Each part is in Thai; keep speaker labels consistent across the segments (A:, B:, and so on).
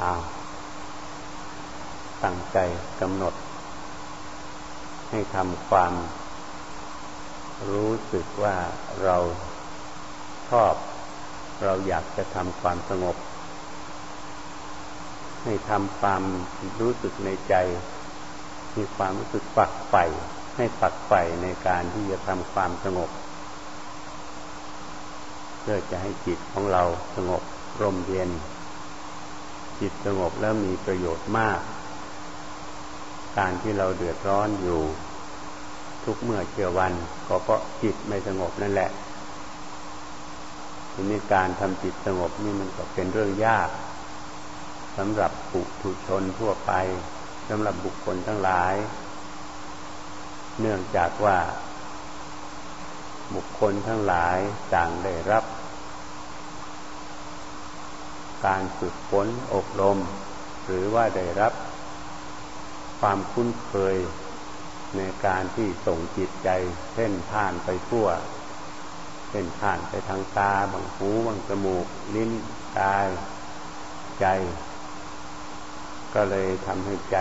A: อ้าวตั้งใจกำหนด ให้ทำความ รู้สึกว่าเราชอบ เราอยากจะทำความสงบ ให้ทำความรู้สึกในใจ มีความรู้สึกฝักใฝ่ให้ฝักใฝ่ในการที่จะทำความสงบเพื่อจะให้จิตของเราสงบร่มเย็น จิตสงบแล้วมีประโยชน์มาก การที่เราเดือดร้อนอยู่ทุกเมื่อเชื่อวันก็เพราะจิตไม่สงบนั่นแหละทีนี้การทำจิตสงบนี่มันก็เป็นเรื่องยากสำหรับปุถุชนทั่วไปสำหรับบุคคลทั้งหลาย เนื่องจากว่า บุคคลทั้งหลายต่างได้รับ การฝึกฝนอบรม หรือว่าได้รับความคุ้นเคยในการที่ส่งจิตใจเส้นผ่านไปทั่วเส้นผ่านไปทางตาบางหูบางจมูก ลิ้นกายใจ ก็เลยทำให้ใจ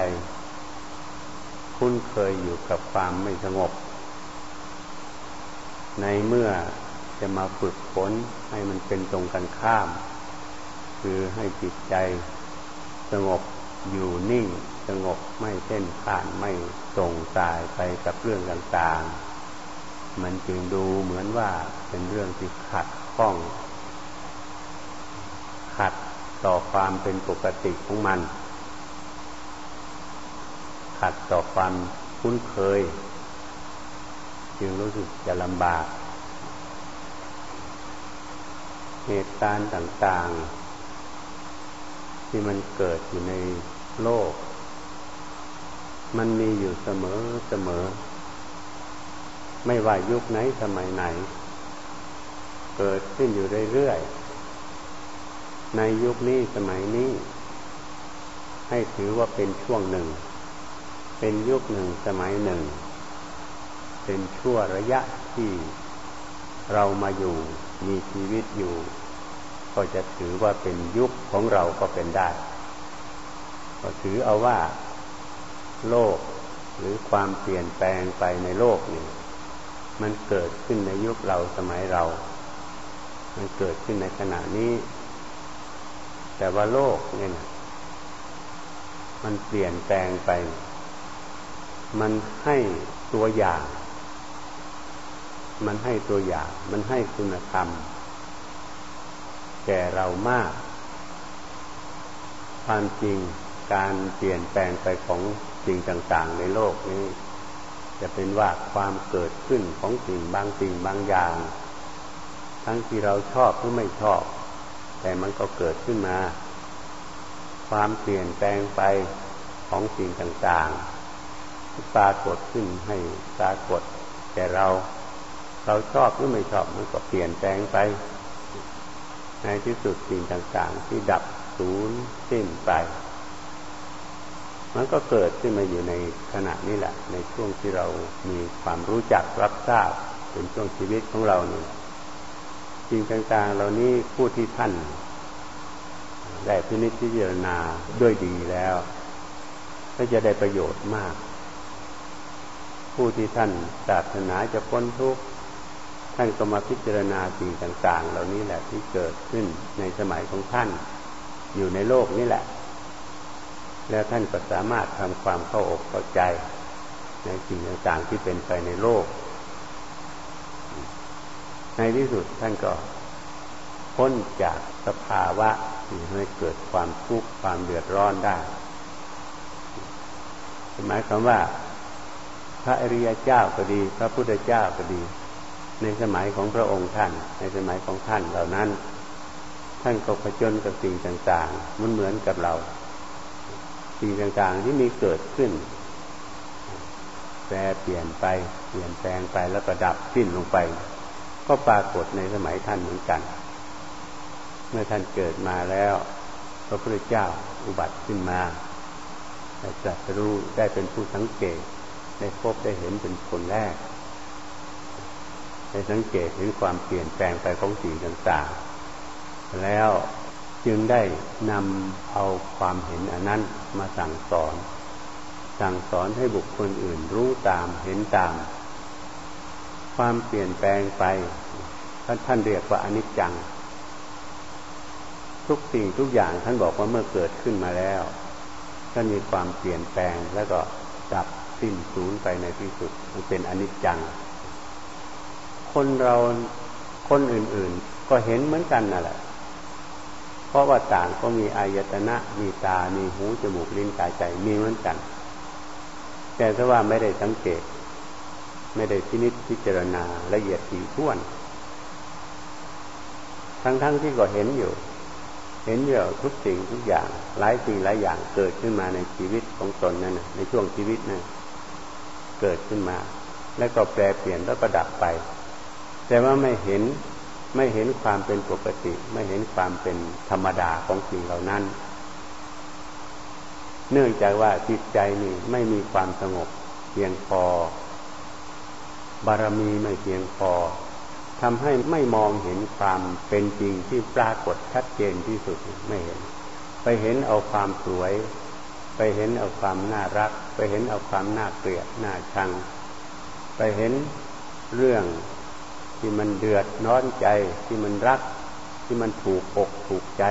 A: คุ้นเคยอยู่กับความไม่สงบ ในเมื่อจะมาฝึกฝนให้มันเป็นตรงกันข้าม คือให้จิตใจสงบอยู่นิ่ง สงบไม่เส้นผ่านไม่ส่งสายไปกับเรื่องต่างๆ มันจึงดูเหมือนว่าเป็นเรื่องที่ขัดข้อง ขัดต่อความเป็นปกติของมัน ขัดต่อความคุ้นเคย จึงรู้สึกจะลำบาก เหตุการณ์ต่างๆ ที่มันเกิดอยู่ในโลก มันมีอยู่เสมอเสมอ ไม่ว่ายุคไหนสมัยไหน เกิดขึ้นอยู่เรื่อยๆในยุคนี้สมัยนี้ ให้ถือว่าเป็นช่วงหนึ่ง เป็นยุคหนึ่งสมัยหนึ่ง เป็นชั่วระยะที่เรามาอยู่มีชีวิตอยู่ ก็จะถือว่าเป็นยุคของเราก็เป็นได้ก็ถือเอาว่าโลกหรือความเปลี่ยนแปลงไปในโลกนี่มันเกิดขึ้นในยุคเราสมัยเรา มันเกิดขึ้นในขณะนี้ แต่ว่าโลกเนี่ยนะมันเปลี่ยนแปลงไป มันให้ตัวอย่าง มันให้ตัวอย่าง มันให้คุณธรรม แก่เรามาก ความจริงการเปลี่ยนแปลงไปของสิ่งต่าง ๆ ในโลกนี้ จะเป็นว่าความเกิดขึ้นของสิ่งบางสิ่งบางอย่าง ทั้งที่เราชอบหรือไม่ชอบ แต่มันก็เกิดขึ้นมา ความเปลี่ยนแปลงไปของสิ่งต่างๆปรากฏขึ้นให้ปรากฏแก่เรา เราชอบหรือไม่ชอบมันก็เปลี่ยนแปลงไป ในที่สุดสิ่งต่างๆ ที่ดับศูนย์สิ้นไป มันก็เกิดขึ้นมาอยู่ในขณะนี้แหละ ในช่วงที่เรามีความรู้จักรับทราบเป็นช่วงชีวิตของเราเนี่ยสิ่งต่างๆ เหล่านี้ผู้ที่ท่านได้พินิจพิจารณาด้วยดีแล้ว ก็จะได้ประโยชน์มาก ผู้ที่ท่านศาสนาจะพ้นทุกข์ ท่านก็มาพิจารณาสิ่งต่าง ๆ เหล่านี้แหละที่เกิดขึ้นในสมัยของท่าน อยู่ในโลกนี้แหละ แล้วท่านก็สามารถทำความเข้าอกเข้าใจ ในสิ่งต่างๆที่เป็นไปในโลก ในที่สุดท่านก็พ้นจากสภาวะที่ให้เกิดความทุกข์ความเดือดร้อนได้หมายความว่าพระอริยเจ้าก็ดี พระพุทธเจ้าก็ดี ในสมัยของพระองค์ท่าน ในสมัยของท่านเหล่านั้น ท่านก็ผจญกับสิ่งต่างๆมันเหมือนกับเรา สิ่งต่างๆที่มีเกิดขึ้นแปรเปลี่ยนไปเปลี่ยนแปลงไปแล้วก็ดับสิ้นลงไป ก็ปรากฏในสมัยท่านเหมือนกัน เมื่อท่านเกิดมาแล้ว พระพุทธเจ้าอุบัติขึ้นมาแต่จัสรู้ได้เป็นผู้สังเกตได้พบได้เห็นเป็นคนแรก ให้สังเกตเห็นความเปลี่ยนแปลงไปของสิ่งต่างๆ แล้วจึงได้นำเอาความเห็นอันนั้นมาสั่งสอน สั่งสอนให้บุคคลอื่นรู้ตามเห็นตาม ความเปลี่ยนแปลงไปท่านเรียกว่าอนิจจัง ทุกสิ่งทุกอย่างท่านบอกว่าเมื่อเกิดขึ้นมาแล้วก็มีความเปลี่ยนแปลงแล้วก็ดับสิ้นสูญไปในที่สุดมันเป็นอนิจจัง คนเราคนอื่นๆ ก็เห็นเหมือนกันนั่นแหละ เพราะว่าต่างก็มีอายตนะ มีตา มีหู จมูก ลิ้น กาย ใจ มีเหมือนกัน แต่ถ้าว่าไม่ได้สังเกต ไม่ได้พินิจพิจารณาละเอียดถี่ถ้วน ทั้งๆทที่ก็เห็นอยู่ เห็นอยู่ทุกสิ่งทุกอย่าง หลายสิ่งหลายอย่างเกิดขึ้นมาในชีวิตของตนนั่นในช่วงชีวิตนั้นเกิดขึ้นมา แล้วก็แปรเปลี่ยนแล้วก็ดับไป แต่ว่าไม่เห็นไม่เห็นความเป็นปกติ ไม่เห็นความเป็นธรรมดาของสิ่งเหล่านั้น เนื่องจากว่าจิตใจนี่ไม่มีความสงบเพียงพอบารมีไม่เพียงพอทำให้ไม่มองเห็นความเป็นจริงที่ปรากฏชัดเจนที่สุดไม่เห็น ไปเห็นเอาความสวย ไปเห็นเอาความน่ารัก ไปเห็นเอาความน่าเกลียดน่าชัง ไปเห็นเรื่อง ที่มันเดือดน้อนใจ ที่มันรัก ที่มันถูกอกถูกใจ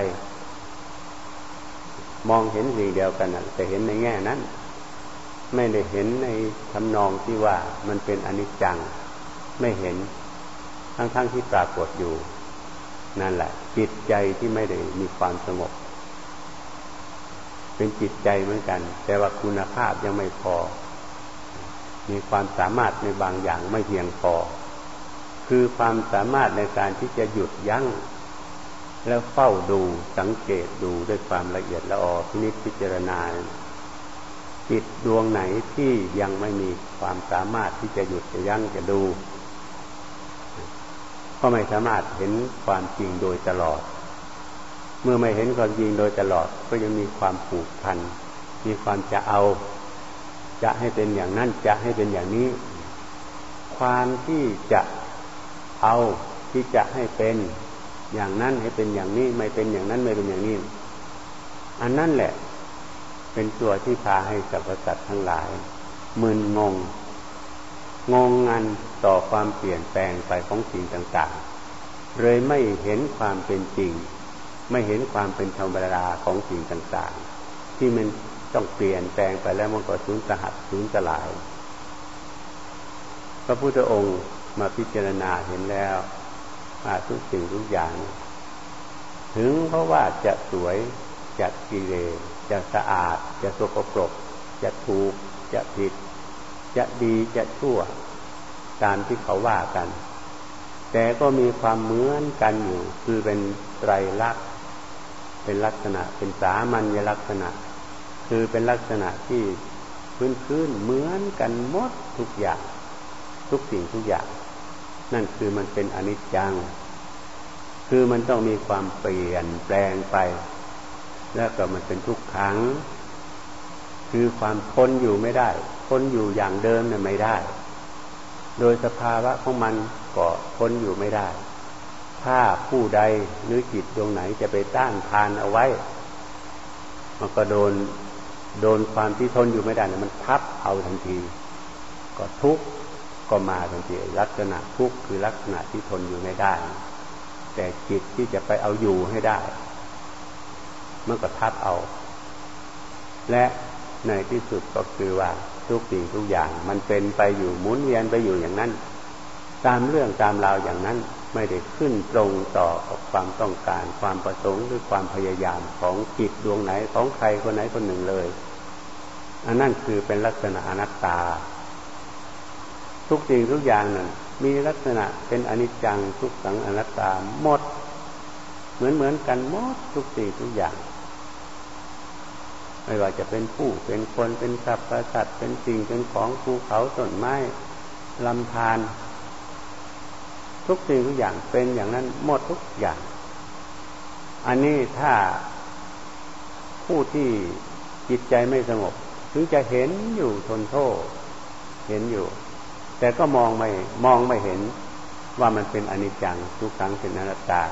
A: มองเห็นสิ่งเดียวกันนะแต่เห็นในแง่นั้น ไม่ได้เห็นในทำนองที่ว่ามันเป็นอนิจจัง ไม่เห็นทั้งๆทที่ปรากฏอยู่ นั่นแหละ จิตใจที่ไม่ได้มีความสงบ เป็นจิตใจเหมือนกัน แต่ว่าคุณภาพยังไม่พอ มีความสามารถในบางอย่างไม่เพียงพอ คือความสามารถในการที่จะหยุดยัง้ง แล้วเฝ้าดูสังเกตดูด้วยความละเอียดละออพินิจพิจารณาจิตดวงไหนที่ยังไม่มีความสามารถที่จะหยุดจะยั้งจะดู ก็ไม่สามารถเห็นความจริงโดยตลอด เมื่อไม่เห็นความจริงโดยตลอด ก็ยังมีความผูกพัน มีความจะเอา จะให้เป็นอย่างนั้นจะให้เป็นอย่างนี้ ความที่จะ เอาที่จะให้เป็นอย่างนั้นให้เป็นอย่างนี้ไม่เป็นอย่างนั้นไม่เป็นอย่างนี้ อันนั้นแหละ เป็นตัวที่พาให้สรรพสัตว์ทั้งหลายมึนงง งงงันต่อความเปลี่ยนแปลงไปของสิ่งต่างๆ เลยไม่เห็นความเป็นจริง ไม่เห็นความเป็นธรรมดาของสิ่งต่างๆ ที่มันต้องเปลี่ยนแปลงไปแล้วมันก็สูญสหัสสูญสลาย พระพุทธองค์ มาพิจารณาเห็นแล้วว่าทุกสิ่งทุกอย่าง ถึงเพราะว่าจะสวยจะกิเลสจะสะอาด จะสกปรก จะถูก จะผิด จะดีจะชั่ว ตามที่เขาว่ากัน แต่ก็มีความเหมือนกันอยู่ คือเป็นไตรลักษณ์เป็นลักษณะ เป็นสามัญลักษณะ คือเป็นลักษณะที่พื้นพื้นเหมือนกันหมดทุกอย่าง ทุกสิ่งทุกอย่าง นั่นคือมันเป็นอนิจจัง คือมันต้องมีความเปลี่ยนแปลงไป แล้วก็มันเป็นทุกขัง คือความทนอยู่ไม่ได้ทนอยู่อย่างเดิมเนี่ยไม่ได้ โดยสภาวะของมันก็ทนอยู่ไม่ได้ถ้าผู้ใดหรือจิตดวงไหนจะไปต้านทานเอาไว้ มันก็โดนโดนความที่ทนอยู่ไม่ได้เนี่ยมันทับเอาทันที ก็ทุกข์ ก็มาทันทีลักษณะทุกข์คือลักษณะที่ทนอยู่ไม่ได้ แต่จิตที่จะไปเอาอยู่ให้ได้เมันก็ทับเอา และในที่สุดก็คือว่าทุกสิ่งทุกอย่าง มันเป็นไปอยู่หมุนเวียนไปอยู่อย่างนั้น ตามเรื่องตามราวอย่างนั้นไม่ได้ขึ้นตรงต่อกับความต้องการความประสงค์หรือความพยายามของจิตดวงไหนของใครคนไหนคนหนึ่งเลย อันนั้นคือเป็นลักษณะอนัตตา ทุกสิ่งทุกอย่างนั่นมีลักษณะเป็นอนิจจังทุกสังอนัตตาหมด เหมือนเหมือนกันหมดทุกสิ่งทุกอย่าง ไม่ว่าจะเป็นผู้เป็นคนเป็นสัตว์ประสัตว์เป็นสิ่งเป็นของภูเขาต้นไม้ลำธารทุกสิ่งทุกอย่างเป็นอย่างนั้นหมดทุกอย่าง อันนี้ถ้าผู้ที่จิตใจไม่สงบ ถึงจะเห็นอยู่ทนโทษเห็นอยู่ แต่ก็มองไม่มองไม่เห็นว่ามันเป็นอนิจจังทุกครั้งเป็นอนัตตา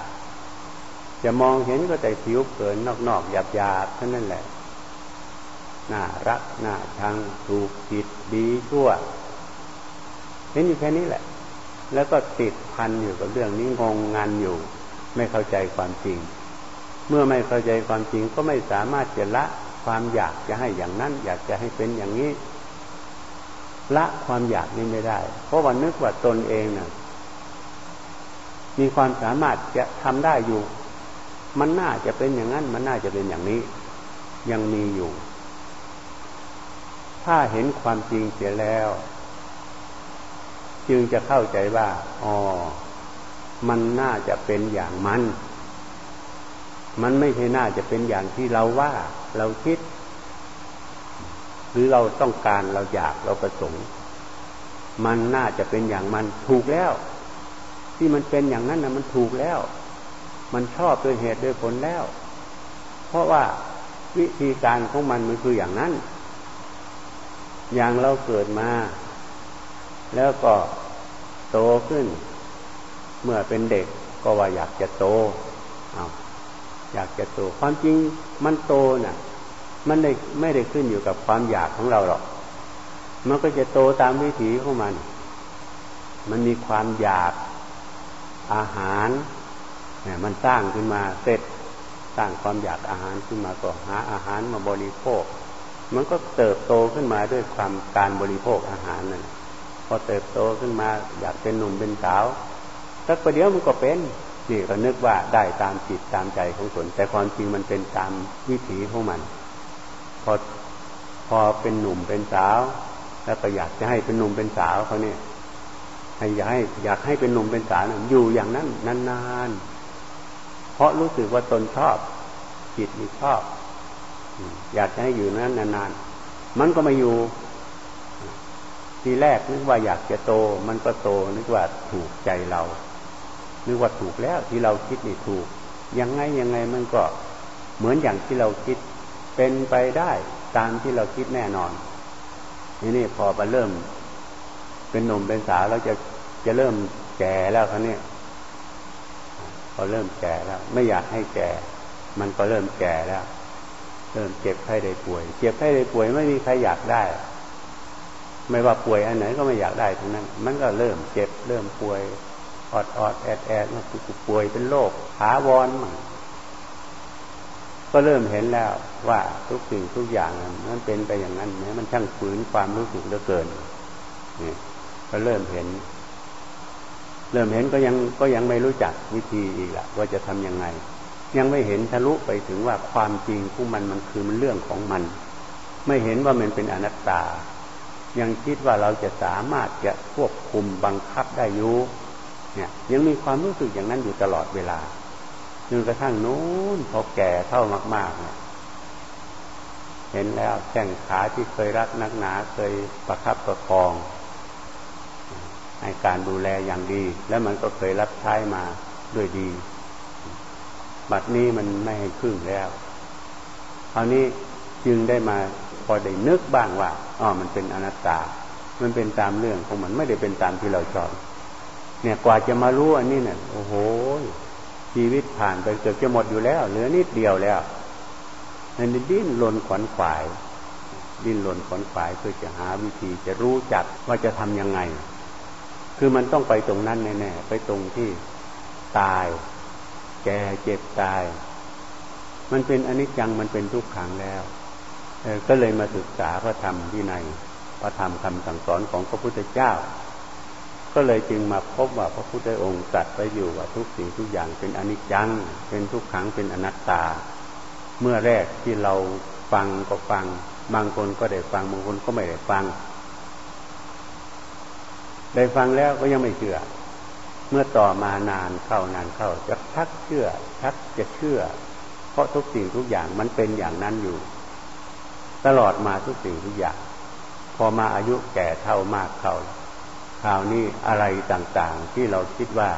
A: จะมองเห็นก็แต่ผิวเผินนอกๆหยาบๆเท่านั้นแหละน่ารักน่าชังถูกผิดดีชั่วเห็นอยู่แค่นี้แหละ แล้วก็ติดพันอยู่กับเรื่องนี้งงงันอยู่ ไม่เข้าใจความจริง เมื่อไม่เข้าใจความจริงก็ไม่สามารถจะละความอยากจะให้อย่างนั้น อยากจะให้เป็นอย่างนี้ ละความอยากนี้ไม่ได้ เพราะวันนึกว่าตนเองนะ่ะ มีความสามารถจะทำได้อยู่ มันน่าจะเป็นอย่างนั้น มันน่าจะเป็นอย่างนี้ ยังมีอยู่ ถ้าเห็นความจริงเสียแล้ว จึงจะเข้าใจว่าอ๋อมันน่าจะเป็นอย่างมัน มันไม่ใช่น่าจะเป็นอย่างที่เราว่า เราคิด หรือเราต้องการเราอยากเราประสงค์ มันน่าจะเป็นอย่างมันถูกแล้ว ที่มันเป็นอย่างนั้นนะมันถูกแล้ว มันชอบด้วยเหตุด้วยผลแล้ว เพราะว่าวิธีการของมันมันคืออย่างนั้น อย่างเราเกิดมา แล้วก็โตขึ้น เมื่อเป็นเด็กก็ว่าอยากจะโตเอาอยากจะโต ความจริงมันโตน่ะ มันได้ไม่ได้ขึ้นอยู่กับความอยากของเราหรอก มันก็จะโตตามวิถีของมัน มันมีความอยากอาหารเนี่ยมันสร้างขึ้นมาเสร็จสร้างความอยากอาหารขึ้นมาก็หาอาหารมาบริโภค มันก็เติบโตขึ้นมาด้วยความการบริโภคอาหารนั่นพอเติบโตขึ้นมา อยากเป็นหนุ่มเป็นสาวสักประเดี๋ยวมันก็เป็นนี่ก็นึกว่าได้ตามจิตตามใจของตนแต่ความจริงมันเป็นตามวิถีของมัน พอพอเป็นหนุ่มเป็นสาว แล้วก็อยากจะให้เป็นหนุ่มเป็นสาวเขาเนี่ยให้อยากให้อยากให้เป็นหนุ่มเป็นสาวอยู่อย่างนั้นนานๆเพราะรู้สึกว่าตนชอบจิตมีชอบ อยากจะให้อยู่นั้นนานๆมันก็มาอยู่ทีแรกนึกว่าอยากจะโต มันก็โตนึกว่าถูกใจเรา นึกว่าถูกแล้วที่เราคิดนี่ถูก ยังไงยังไงมันก็เหมือนอย่างที่เราคิด เป็นไปได้ตามที่เราคิดแน่นอน นี่นี่พอมาเริ่ม เป็นหนุ่มเป็นสาวเราจะจะเริ่มแก่แล้วครับเนี้พอเริ่มแก่แล้ว ไม่อยากให้แก่ มันก็เริ่มแก่แล้ว เริ่มเจ็บไข้ได้ป่วย เจ็บไข้ได้ป่วยไม่มีใครอยากได้ ไม่ว่าป่วยอันไหนก็ไม่อยากได้ทั้งนั้น มันก็เริ่มเจ็บ เริ่มป่วยออดออดแอดแอดมันป่วยเป็นโรคถาวรมัน ก็เริ่มเห็นแล้วว่าทุกสิ่งทุกอย่างมันเป็นไปอย่างนั้นเนี่ยมันช่างฝืนความรู้สึกเหลือเกินนี่ก็เริ่มเห็น เริ่มเห็นก็ยังก็ยังไม่รู้จักวิธีอีกละว่าจะทํำยังไง ยังไม่เห็นทะลุไปถึงว่าความจริงของมันมันคือมันเรื่องของมัน ไม่เห็นว่ามันเป็นอนัตตา ยังคิดว่าเราจะสามารถจะควบคุมบังคับได้อยู่เนี่ย ยังมีความรู้สึกอย่างนั้นอยู่ตลอดเวลา จนกระทั่งนู้นพอแก่เท่ามากๆเนี่ยเห็นแล้วแข้งขาที่เคยรักนักหนาเคยประคับประคอง ให้การดูแลอย่างดี แล้วมันก็เคยรับใช้มาด้วยดี บัดนี้มันไม่ให้ครึ่งแล้วคราวนี้จึงได้มาพอได้นึกบ้างว่าอ๋อมันเป็นอนัตตา มันเป็นตามเรื่องของมันไม่ได้เป็นตามที่เราชอบเนี่ยกว่าจะมารู้อันนี้เนี่ยโอ้โห ชีวิตผ่านไปเกือบจะหมดอยู่แล้ว เหลือนิดเดียวแล้วนั่นดิ้นรนขวนขวาย ดิ้นรนขวนขวายเพื่อจะหาวิธีจะรู้จักว่าจะทํำยังไง คือมันต้องไปตรงนั้นแน่ๆไปตรงที่ตาย แก่เจ็บตาย มันเป็นอนิจจังมันเป็นทุกขังแล้วก็เลยมาศึกษาพระธรรมวินัยพระธรรมคำสั่งสอนของพระพุทธเจ้า ก็เลยจึงมาพบว่าพระพุทธองค์ตรัสไปอยู่ว่าทุกสิ่งทุกอย่างเป็นอนิจจัง เป็นทุกขังเป็นอนัตตา เมื่อแรกที่เราฟังก็ฟัง บางคนก็ได้ฟังบางคนก็ไม่ได้ฟัง ได้ฟังแล้วก็ยังไม่เชื่อ เมื่อต่อมานานเข้านานเข้าจะทักเชื่อทักจะเชื่อ เพราะทุกสิ่งทุกอย่างมันเป็นอย่างนั้นอยู่ ตลอดมาทุกสิ่งทุกอย่าง พอมาอายุแก่เท่ามากเข้า คราวนี้อะไรต่างๆ ที่เราคิดว่า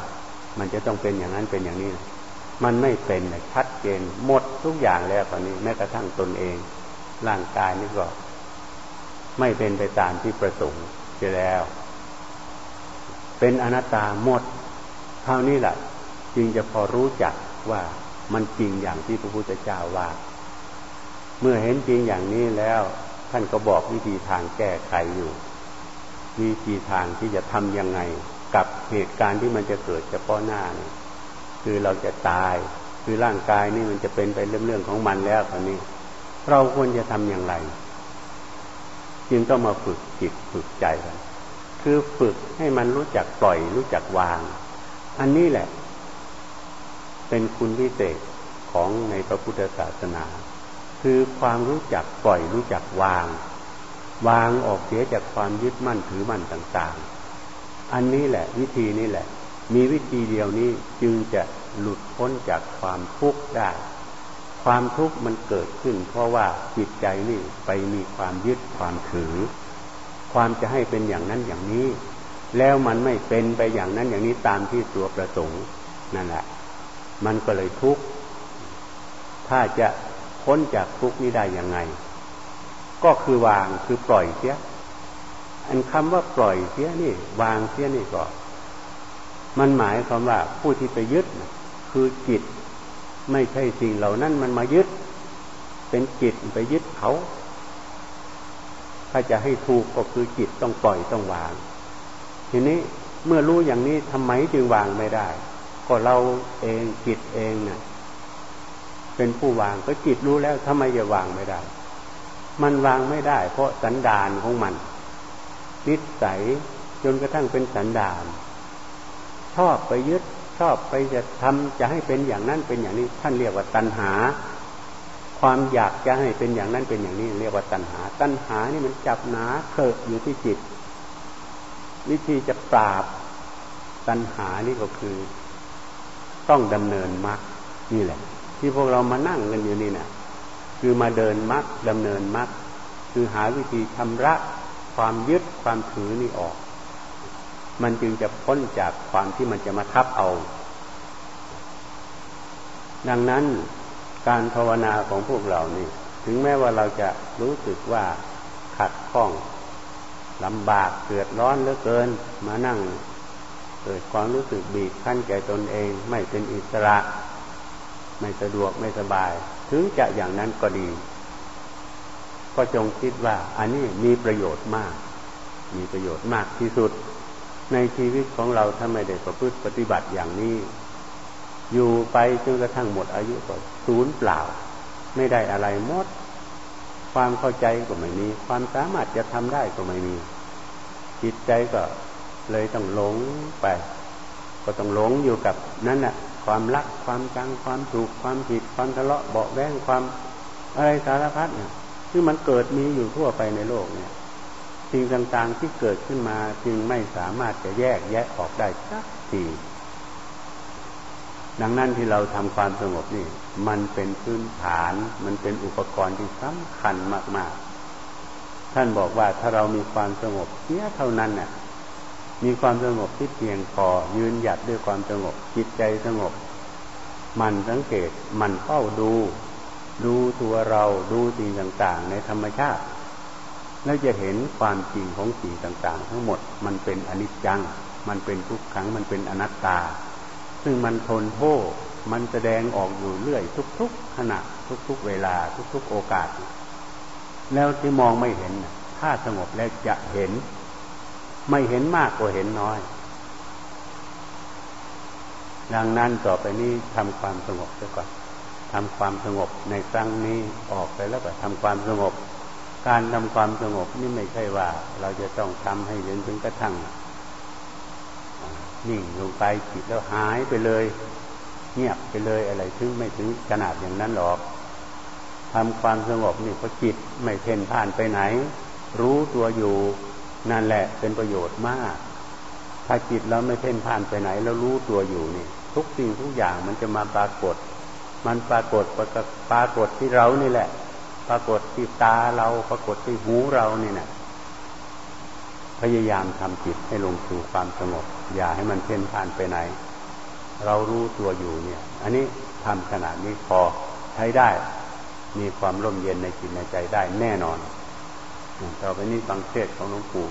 A: มันจะต้องเป็นอย่างนั้นเป็นอย่างนี้ มันไม่เป็นชัดเจนหมดทุกอย่างแล้วตอนนี้ แม้กระทั่งตนเอง ร่างกายนี่ก็ไม่เป็นไปตามที่ประสงค์เสียแล้ว เป็นอนัตตาหมดเท่านี้แหละจึงจะพอรู้จักว่ามันจริงอย่างที่พระพุทธเจ้าว่า เมื่อเห็นจริงอย่างนี้แล้ว ท่านก็บอกวิธีทางแก้ไขอยู่ วิธีทางที่จะทำยังไง กับเหตุการณ์ที่มันจะเกิดเฉพาะหน้านี่คือเราจะตาย คือร่างกายนี่มันจะเป็นไปเรื่องๆของมันแล้วตอนนี้ เราควรจะทำอย่างไร จึงต้องมาฝึกจิตฝึกใจกันคือฝึกให้มันรู้จักปล่อย รู้จักวาง อันนี้แหละ เป็นคุณพิเศษของในพระพุทธศาสนา คือความรู้จักปล่อยรู้จักวาง วางออกเสียจากความยึดมั่นถือมั่นต่างๆ อันนี้แหละวิธีนี้แหละ มีวิธีเดียวนี้จึงจะหลุดพ้นจากความทุกข์ได้ ความทุกข์มันเกิดขึ้น เพราะว่าจิตใจนี่ไปมีความยึดความถือ ความจะให้เป็นอย่างนั้นอย่างนี้ แล้วมันไม่เป็นไปอย่างนั้นอย่างนี้ตามที่ตัวประสงค์นั่นแหละ มันก็เลยทุกข์ ถ้าจะพ้นจากทุกข์นี้ได้ยังไง ก็คือวางคือปล่อยเสีย อันคำว่าปล่อยเสียนี่ วางเสียนี่ก็ มันหมายความว่าผู้ที่ไปยึดคือจิต ไม่ใช่สิ่งเหล่านั้นมันมายึด เป็นจิตไปยึดเขา ถ้าจะให้ถูกก็คือจิตต้องปล่อยต้องวาง ทีนี้เมื่อรู้อย่างนี้ทำไมจึงวางไม่ได้ ก็เราเองจิตเองเนะ่ยเป็นผู้วางก็จิตรู้แล้วทำไมจะวางไม่ได้ มันวางไม่ได้ เพราะสันดานของมัน นิสัยจนกระทั่งเป็นสันดาน ชอบไปยึดชอบไปจะทำจะให้เป็นอย่างนั้นเป็นอย่างนี้ ท่านเรียกว่าตัณหา ความอยากจะให้เป็นอย่างนั้นเป็นอย่างนี้ เรียกว่าตัณหา ตัณหานี่มันจับหนาเคิกอยู่ที่จิต วิธีจะปราบตัณหานี่ก็คือ ต้องดำเนินมรรคนี่แหละ ที่พวกเรามานั่งกันอยู่นี่นะ คือมาเดินมรรคดำเนินมรรคคือหาวิธีชำระความยึดความถือนี่ออก มันจึงจะพ้นจากความที่มันจะมาทับเอา ดังนั้นการภาวนาของพวกเรานี่ ถึงแม้ว่าเราจะรู้สึกว่าขัดข้องลำบากเกิดร้อนเหลือเกิน มานั่ง เกิดความรู้สึกบีบคั้นแก่ตนเอง ไม่เป็นอิสระ ไม่สะดวกไม่สบาย ถึงจะอย่างนั้นก็ดี ก็จงคิดว่า อันนี้มีประโยชน์มาก มีประโยชน์มากที่สุด ในชีวิตของเราถ้าไม่ได้ประพฤติปฏิบัติอย่างนี้ อยู่ไปจนกระทั่งหมดอายุก็ศูนย์เปล่า ไม่ได้อะไรหมด ความเข้าใจก็ไม่มี ความสามารถจะทำได้ก็ไม่มี จิตใจก็เลยต้องหลงไป ก็ต้องหลงอยู่กับนั่นแหละ ความรักความจังความถูกความผิดความทะเลาะเบาแวงความอะไรสารพัดเนี่ยที่มันเกิดมีอยู่ทั่วไปในโลกเนี่ยสิ่งต่างๆที่เกิดขึ้นมาจึงไม่สามารถจะแยกแยะออกได้สักทีดังนั้นที่เราทำความสงบนี่ มันเป็นพื้นฐาน มันเป็นอุปกรณ์ที่สำคัญมาก ๆ ท่านบอกว่าถ้าเรามีความสงบเนี้ยเท่านั้นน่ะ มีความสงบที่เพียงพอยืนหยัดด้วยความสงบจิตใจสงบ มันสังเกตมันเฝ้าดู ดูตัวเราดูสิ่งต่างๆ ในธรรมชาติ แล้วจะเห็นความจริงของสิ่งต่างๆ ทั้งหมดมันเป็นอนิจจัง มันเป็นทุกขังมันเป็นอนัตตา ซึ่งมันทนโทษมันแสดงออกอยู่เรื่อยทุก ๆ ขณะทุก ๆ เวลาทุก ๆ โอกาส แล้วที่มองไม่เห็นถ้าสงบแล้วจะเห็น ไม่เห็นมากกว่าเห็นน้อย ดังนั้นต่อไปนี้ทำความสงบดีก่อนทำความสงบในครั้งนี้ออกไปแล้วก็ทำความสงบ การทำความสงบนี่ไม่ใช่ว่า เราจะต้องทำให้ถึงถึงกระทั่งนิ่งลงไปจิตแล้วหายไปเลย เงียบไปเลยอะไรถึงไม่ถึงขนาดอย่างนั้นหรอกทำความสงบนี่เพอจิตไม่เพ่นผ่านไปไหน รู้ตัวอยู่ นั่นแหละเป็นประโยชน์มาก ถ้าจิตเราไม่เพ่นผ่านไปไหน แล้วรู้ตัวอยู่นี่ ทุกสิ่งทุกอย่างมันจะมาปรากฏ มันปรากฏปรากฏที่เรานี่แหละ ปรากฏที่ตาเราปรากฏที่หูเรานี่นะพยายามทำจิตให้ลงสู่ความสงบอย่าให้มันเพ่นพ่านไปไหน เรารู้ตัวอยู่เนี่ย อันนี้ทำขนาดนี้พอใช้ได้ มีความร่มเย็นในจิตในใจได้แน่นอน ต่อไปนี้ฟังเทศของหลวงปู่